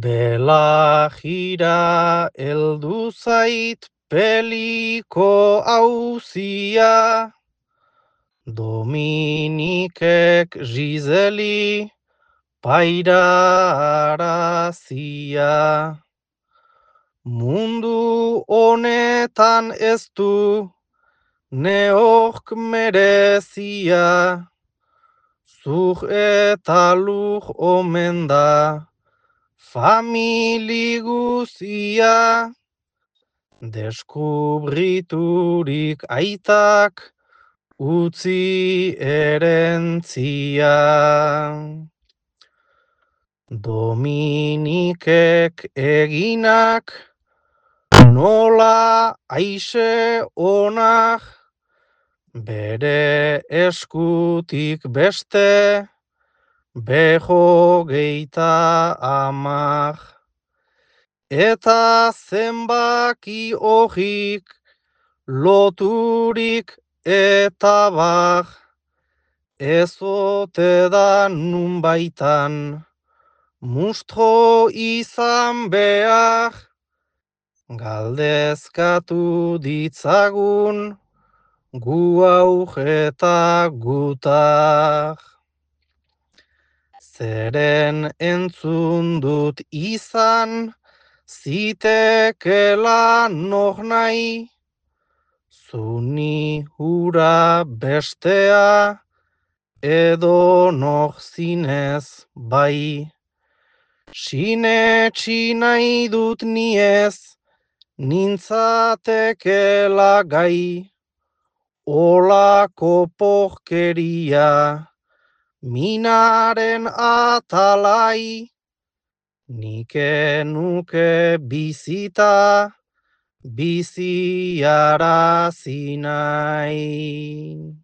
Bela jira eldu zait peliko auzia, Dominikek Giseli pairarazia. Mundu honetan ez du neok merezia, Zug eta lug omen da famili guzia. Deskubriturik aitak utzi erentzia. Dominikek eginak nola aise onak bere eskutik beste beho geita amak. Eta zenbaki hogik loturik eta bak, ezote da nun baitan, mustro izan behar, galdezkatu ditzagun, gu auk eta gutak. Zeren entzun dut izan, zitekela nor nahi, Zuni hura bestea, edo nor zinez bai. Sinetsi nahi dut niez, nintzatekela gai, Olako porkeria, minaren atalai, Nike nuke bizita, biziarazi nahi.